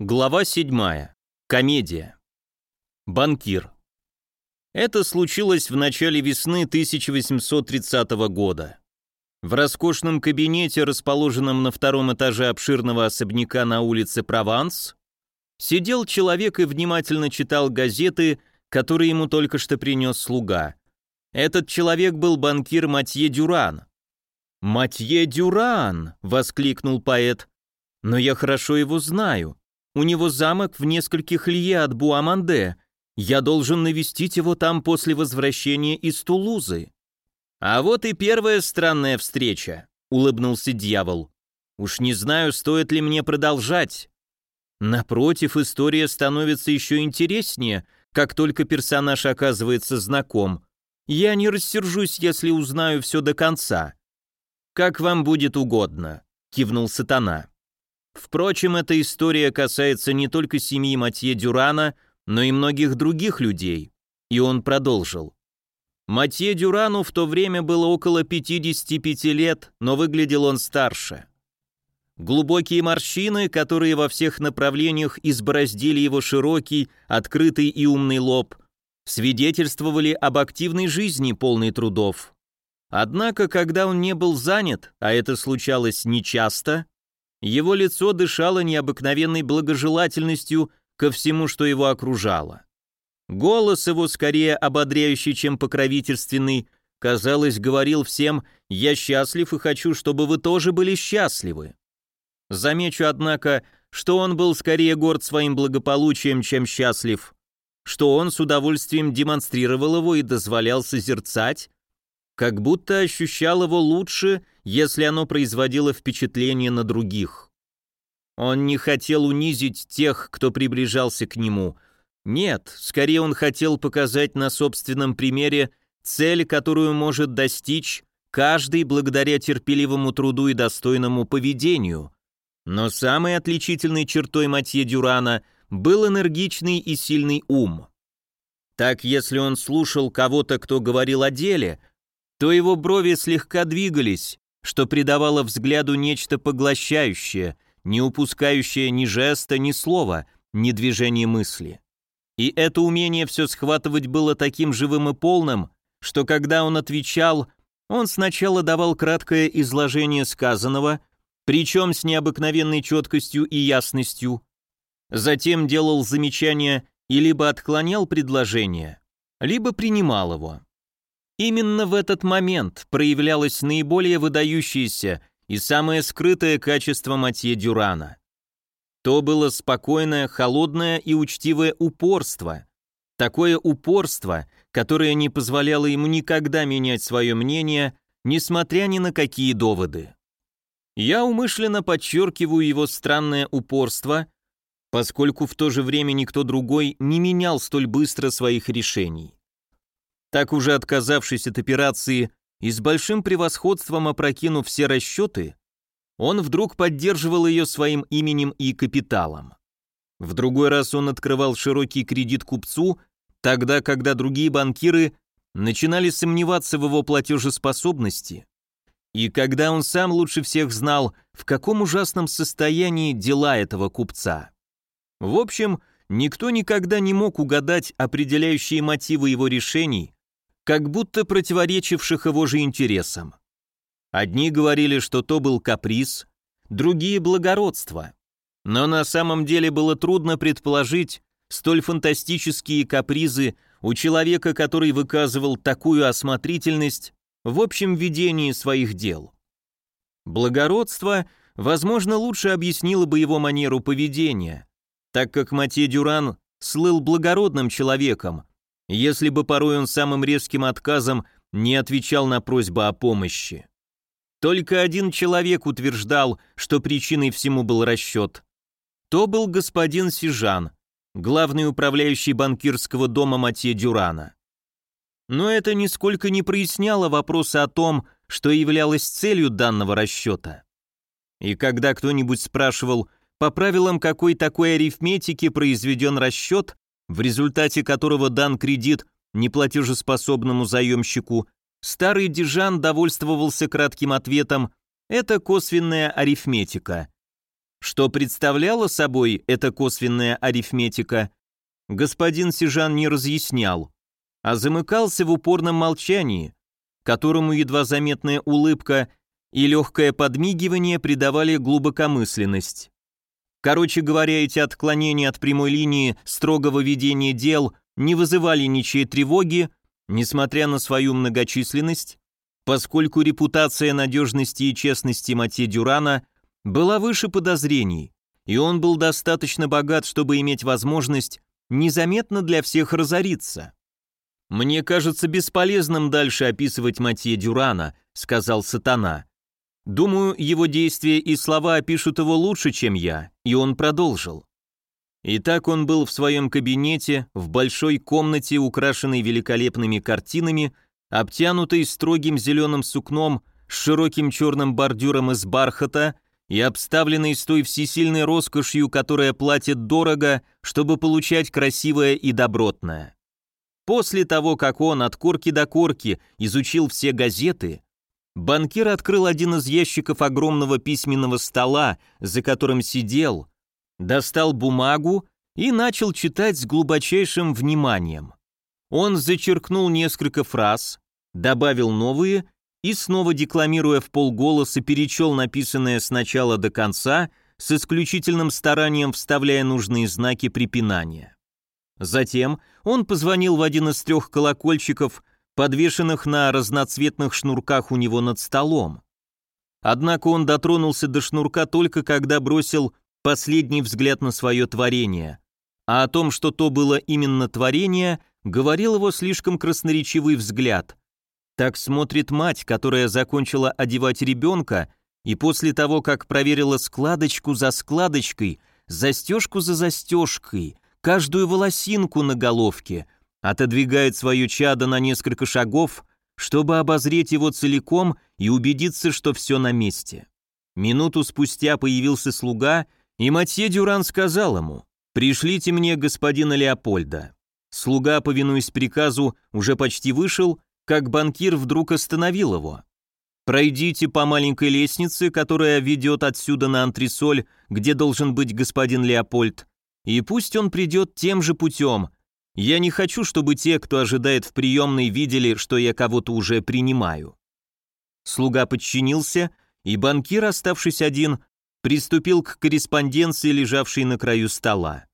Глава 7. Комедия. Банкир. Это случилось в начале весны 1830 года. В роскошном кабинете, расположенном на втором этаже обширного особняка на улице Прованс, сидел человек и внимательно читал газеты, которые ему только что принес слуга. Этот человек был банкир Матье Дюран. «Матье Дюран!» — воскликнул поэт. «Но я хорошо его знаю. У него замок в нескольких лье от Буаманде. Я должен навестить его там после возвращения из Тулузы». «А вот и первая странная встреча», — улыбнулся дьявол. «Уж не знаю, стоит ли мне продолжать». Напротив, история становится еще интереснее, как только персонаж оказывается знаком. Я не рассержусь, если узнаю все до конца. «Как вам будет угодно», — кивнул сатана. Впрочем, эта история касается не только семьи Матье Дюрана, но и многих других людей. И он продолжил. Матье Дюрану в то время было около 55 лет, но выглядел он старше. Глубокие морщины, которые во всех направлениях избороздили его широкий, открытый и умный лоб, свидетельствовали об активной жизни, полной трудов. Однако, когда он не был занят, а это случалось нечасто, его лицо дышало необыкновенной благожелательностью ко всему, что его окружало. Голос его, скорее ободряющий, чем покровительственный, казалось, говорил всем «Я счастлив и хочу, чтобы вы тоже были счастливы». Замечу, однако, что он был скорее горд своим благополучием, чем счастлив, что он с удовольствием демонстрировал его и дозволял созерцать, как будто ощущал его лучше, если оно производило впечатление на других. Он не хотел унизить тех, кто приближался к нему. Нет, скорее он хотел показать на собственном примере цель, которую может достичь каждый благодаря терпеливому труду и достойному поведению. Но самой отличительной чертой Матье Дюрана был энергичный и сильный ум. Так, если он слушал кого-то, кто говорил о деле, то его брови слегка двигались, что придавало взгляду нечто поглощающее, не упускающее ни жеста, ни слова, ни движения мысли. И это умение все схватывать было таким живым и полным, что когда он отвечал, он сначала давал краткое изложение сказанного, причем с необыкновенной четкостью и ясностью, затем делал замечания и либо отклонял предложение, либо принимал его. Именно в этот момент проявлялось наиболее выдающееся и самое скрытое качество Матье Дюрана. То было спокойное, холодное и учтивое упорство. Такое упорство, которое не позволяло ему никогда менять свое мнение, несмотря ни на какие доводы. Я умышленно подчеркиваю его странное упорство, поскольку в то же время никто другой не менял столь быстро своих решений. Так уже отказавшись от операции и с большим превосходством опрокинув все расчеты, он вдруг поддерживал ее своим именем и капиталом. В другой раз он открывал широкий кредит купцу, тогда, когда другие банкиры начинали сомневаться в его платежеспособности, и когда он сам лучше всех знал, в каком ужасном состоянии дела этого купца. В общем, никто никогда не мог угадать определяющие мотивы его решений, как будто противоречивших его же интересам. Одни говорили, что то был каприз, другие – благородство. Но на самом деле было трудно предположить столь фантастические капризы у человека, который выказывал такую осмотрительность в общем ведении своих дел. Благородство, возможно, лучше объяснило бы его манеру поведения, так как Матье Дюран слыл благородным человеком, если бы порой он самым резким отказом не отвечал на просьбы о помощи. Только один человек утверждал, что причиной всему был расчет. То был господин Сижан, главный управляющий банкирского дома Матье Дюрана. Но это нисколько не проясняло вопросы о том, что являлось целью данного расчета. И когда кто-нибудь спрашивал, по правилам какой такой арифметики произведен расчет, в результате которого дан кредит неплатежеспособному заемщику, старый Дижан довольствовался кратким ответом «это косвенная арифметика». Что представляла собой эта косвенная арифметика, господин Сижан не разъяснял, а замыкался в упорном молчании, которому едва заметная улыбка и легкое подмигивание придавали глубокомысленность. Короче говоря, эти отклонения от прямой линии строгого ведения дел не вызывали ничьей тревоги, несмотря на свою многочисленность, поскольку репутация надежности и честности Матье Дюрана была выше подозрений, и он был достаточно богат, чтобы иметь возможность незаметно для всех разориться. «Мне кажется бесполезным дальше описывать Матье Дюрана», — сказал сатана. «Думаю, его действия и слова опишут его лучше, чем я», и он продолжил. Итак, он был в своем кабинете, в большой комнате, украшенной великолепными картинами, обтянутой строгим зеленым сукном с широким черным бордюром из бархата и обставленной с той всесильной роскошью, которая платит дорого, чтобы получать красивое и добротное. После того, как он от корки до корки изучил все газеты, банкир открыл один из ящиков огромного письменного стола, за которым сидел, достал бумагу и начал читать с глубочайшим вниманием. Он зачеркнул несколько фраз, добавил новые и снова декламируя в полголоса перечел написанное с начала до конца с исключительным старанием вставляя нужные знаки препинания. Затем он позвонил в один из трех колокольчиков, подвешенных на разноцветных шнурках у него над столом. Однако он дотронулся до шнурка только когда бросил последний взгляд на свое творение. А о том, что то было именно творение, говорил его слишком красноречивый взгляд. Так смотрит мать, которая закончила одевать ребенка, и после того, как проверила складочку за складочкой, застежку за застежкой, каждую волосинку на головке, отодвигает свое чадо на несколько шагов, чтобы обозреть его целиком и убедиться, что все на месте. Минуту спустя появился слуга, и Матье Дюран сказал ему, «Пришлите мне господина Леопольда». Слуга, повинуясь приказу, уже почти вышел, как банкир вдруг остановил его. «Пройдите по маленькой лестнице, которая ведет отсюда на антресоль, где должен быть господин Леопольд, и пусть он придет тем же путем. Я не хочу, чтобы те, кто ожидает в приемной, видели, что я кого-то уже принимаю». Слуга подчинился, и банкир, оставшись один, приступил к корреспонденции, лежавшей на краю стола.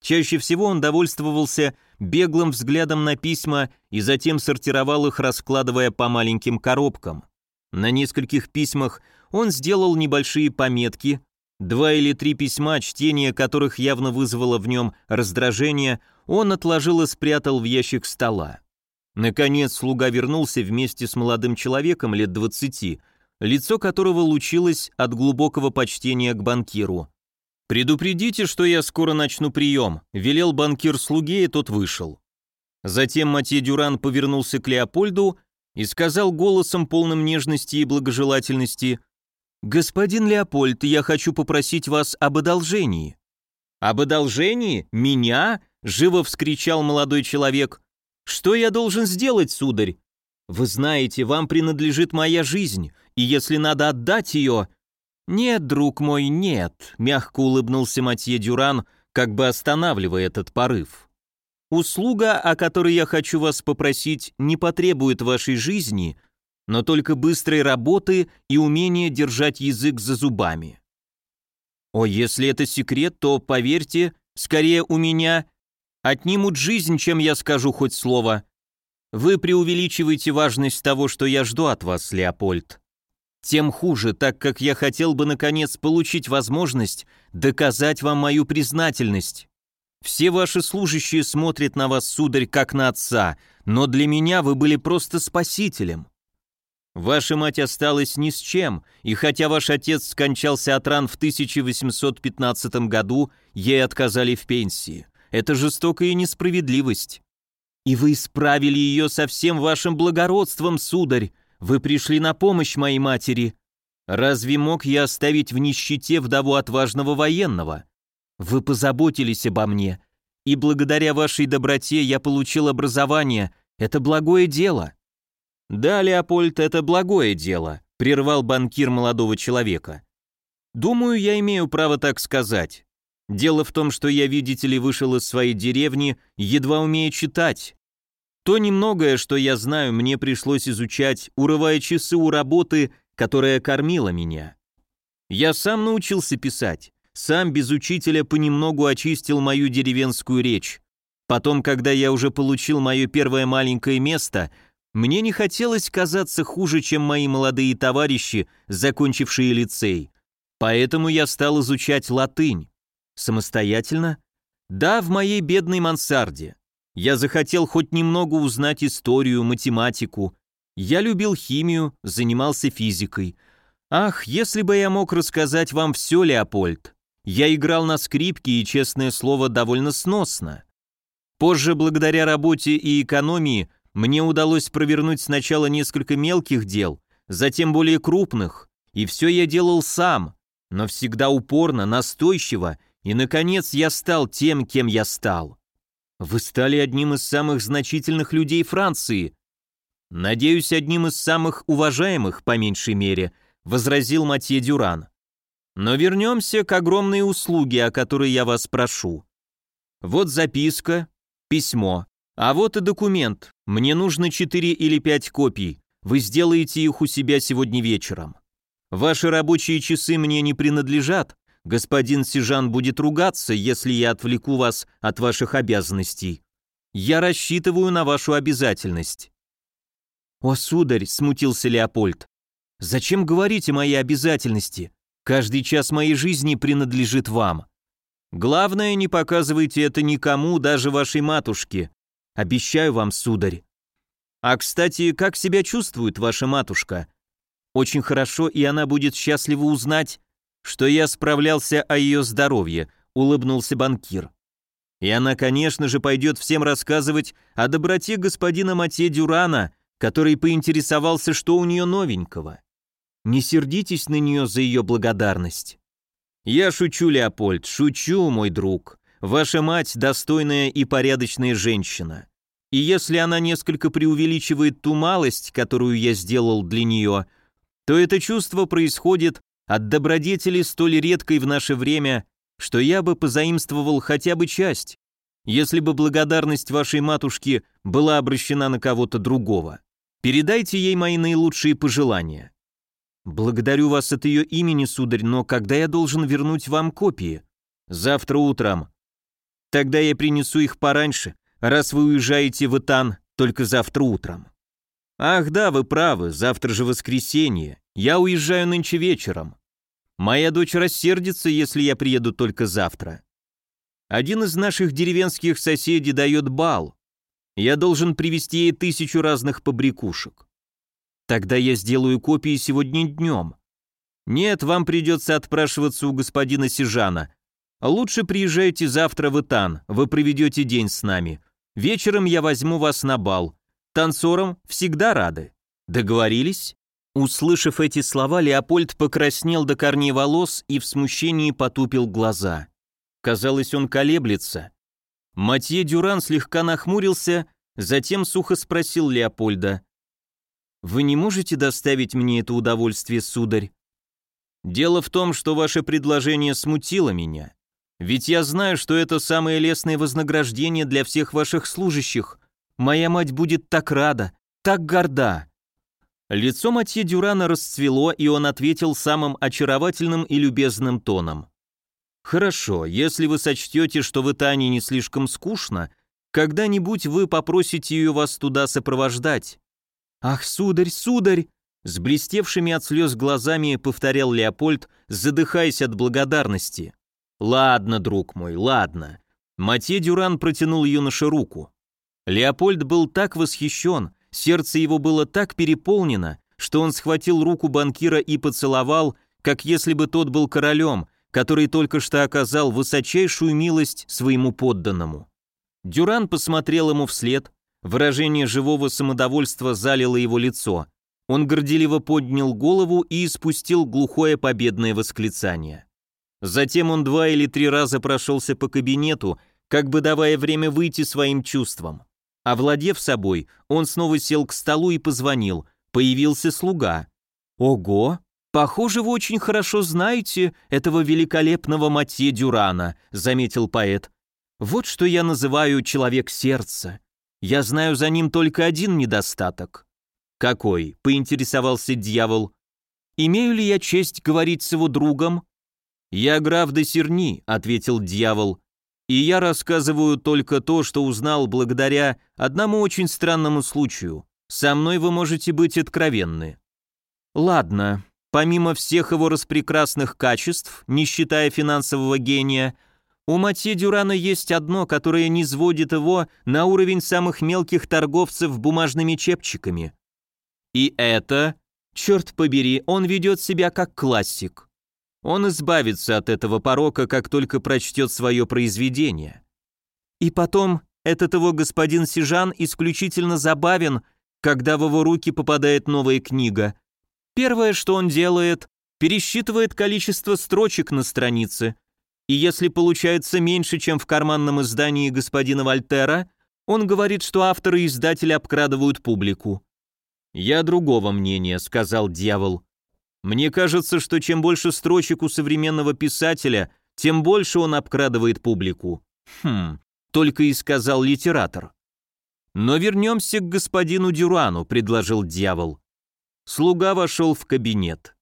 Чаще всего он довольствовался беглым взглядом на письма и затем сортировал их, раскладывая по маленьким коробкам. На нескольких письмах он сделал небольшие пометки, два или три письма, чтение которых явно вызвало в нем раздражение, он отложил и спрятал в ящик стола. Наконец слуга вернулся вместе с молодым человеком лет двадцати, лицо которого лучилось от глубокого почтения к банкиру. «Предупредите, что я скоро начну прием», — велел банкир слуге, и тот вышел. Затем Матье Дюран повернулся к Леопольду и сказал голосом, полным нежности и благожелательности, «Господин Леопольд, я хочу попросить вас об одолжении». «Об одолжении? Меня?» — живо вскричал молодой человек. «Что я должен сделать, сударь? Вы знаете, вам принадлежит моя жизнь, и если надо отдать ее, «Нет, друг мой, нет», — мягко улыбнулся Матье Дюран, как бы останавливая этот порыв. «Услуга, о которой я хочу вас попросить, не потребует вашей жизни, но только быстрой работы и умения держать язык за зубами. О, если это секрет, то, поверьте, скорее у меня отнимут жизнь, чем я скажу хоть слово. Вы преувеличиваете важность того, что я жду от вас, Леопольд тем хуже, так как я хотел бы, наконец, получить возможность доказать вам мою признательность. Все ваши служащие смотрят на вас, сударь, как на отца, но для меня вы были просто спасителем. Ваша мать осталась ни с чем, и хотя ваш отец скончался от ран в 1815 году, ей отказали в пенсии. Это жестокая несправедливость. И вы исправили ее со всем вашим благородством, сударь, вы пришли на помощь моей матери. Разве мог я оставить в нищете вдову отважного военного? Вы позаботились обо мне, и благодаря вашей доброте я получил образование. Это благое дело». «Да, Леопольд, это благое дело», — прервал банкир молодого человека. Думаю, я имею право так сказать. Дело в том, что я, видите ли, вышел из своей деревни, едва умея читать. То немногое, что я знаю, мне пришлось изучать, урывая часы у работы, которая кормила меня. Я сам научился писать, сам без учителя понемногу очистил мою деревенскую речь. Потом, когда я уже получил мое первое маленькое место, мне не хотелось казаться хуже, чем мои молодые товарищи, закончившие лицей. Поэтому я стал изучать латынь. Самостоятельно? Да, в моей бедной мансарде. Я захотел хоть немного узнать историю, математику. Я любил химию, занимался физикой. Ах, если бы я мог рассказать вам все, Леопольд. Я играл на скрипке и, честное слово, довольно сносно. Позже, благодаря работе и экономии, мне удалось провернуть сначала несколько мелких дел, затем более крупных, и все я делал сам, но всегда упорно, настойчиво и, наконец, я стал тем, кем я стал. Вы стали одним из самых значительных людей Франции. Надеюсь, одним из самых уважаемых, по меньшей мере, возразил Матье Дюран. Но вернемся к огромной услуге, о которой я вас прошу. Вот записка, письмо, а вот и документ. Мне нужно четыре или пять копий. Вы сделаете их у себя сегодня вечером. Ваши рабочие часы мне не принадлежат, Господин Сижан будет ругаться, если я отвлеку вас от ваших обязанностей. Я рассчитываю на вашу обязательность». «О, сударь», — смутился Леопольд, — «зачем говорите мои обязательности? Каждый час моей жизни принадлежит вам. Главное, не показывайте это никому, даже вашей матушке. Обещаю вам, сударь. А, кстати, как себя чувствует ваша матушка? Очень хорошо, и она будет счастлива узнать, что я справлялся о ее здоровье, улыбнулся банкир. И она, конечно же, пойдет всем рассказывать о доброте господина Матье Дюрана, который поинтересовался, что у нее новенького. Не сердитесь на нее за ее благодарность. Я шучу, Леопольд, шучу, мой друг. Ваша мать достойная и порядочная женщина. И если она несколько преувеличивает ту малость, которую я сделал для нее, то это чувство происходит от добродетели столь редкой в наше время, что я бы позаимствовал хотя бы часть, если бы благодарность вашей матушки была обращена на кого-то другого. Передайте ей мои наилучшие пожелания. Благодарю вас от ее имени, сударь, но когда я должен вернуть вам копии? Завтра утром. Тогда я принесу их пораньше, раз вы уезжаете в Итан только завтра утром. Ах да, вы правы, завтра же воскресенье. Я уезжаю нынче вечером. Моя дочь рассердится, если я приеду только завтра. Один из наших деревенских соседей дает бал. Я должен привезти ей тысячу разных побрякушек. Тогда я сделаю копии сегодня днем. Нет, вам придется отпрашиваться у господина Сижана. Лучше приезжайте завтра в Итан, вы проведете день с нами. Вечером я возьму вас на бал. Танцорам всегда рады. Договорились? Услышав эти слова, Леопольд покраснел до корней волос и в смущении потупил глаза. Казалось, он колеблется. Матье Дюран слегка нахмурился, затем сухо спросил Леопольда. «Вы не можете доставить мне это удовольствие, сударь?» «Дело в том, что ваше предложение смутило меня. Ведь я знаю, что это самое лестное вознаграждение для всех ваших служащих. Моя мать будет так рада, так горда». Лицо Матье Дюрана расцвело, и он ответил самым очаровательным и любезным тоном. «Хорошо, если вы сочтете, что в Итане не слишком скучно, когда-нибудь вы попросите ее вас туда сопровождать». «Ах, сударь, сударь!» С блестевшими от слез глазами повторял Леопольд, задыхаясь от благодарности. «Ладно, друг мой, ладно». Матье Дюран протянул юноше руку. Леопольд был так восхищен, Сердце его было так переполнено, что он схватил руку банкира и поцеловал, как если бы тот был королем, который только что оказал высочайшую милость своему подданному. Дюран посмотрел ему вслед, выражение живого самодовольства залило его лицо. Он горделиво поднял голову и испустил глухое победное восклицание. Затем он два или три раза прошелся по кабинету, как бы давая время выйти своим чувствам. Овладев собой, он снова сел к столу и позвонил. Появился слуга. «Ого! «Похоже, вы очень хорошо знаете этого великолепного Матье Дюрана», заметил поэт. «Вот что я называю человек сердца. Я знаю за ним только один недостаток». «Какой?» — поинтересовался дьявол. «Имею ли я честь говорить с его другом?» «Я граф де Серни», — ответил дьявол, «и я рассказываю только то, что узнал благодаря одному очень странному случаю. Со мной вы можете быть откровенны». «Ладно, помимо всех его распрекрасных качеств, не считая финансового гения, у Матье Дюрана есть одно, которое не сводит его на уровень самых мелких торговцев бумажными чепчиками. И это, черт побери, он ведет себя как классик. Он избавится от этого порока, как только прочтет свое произведение. И потом, этот его господин Сижан исключительно забавен, когда в его руки попадает новая книга. Первое, что он делает, пересчитывает количество строчек на странице, и если получается меньше, чем в карманном издании господина Вольтера, он говорит, что авторы и издатели обкрадывают публику. «Я другого мнения», — сказал дьявол. Мне кажется, что чем больше строчек у современного писателя, тем больше он обкрадывает публику. Хм, только и сказал литератор. Но вернемся к господину Дюрану, предложил дьявол. Слуга вошел в кабинет.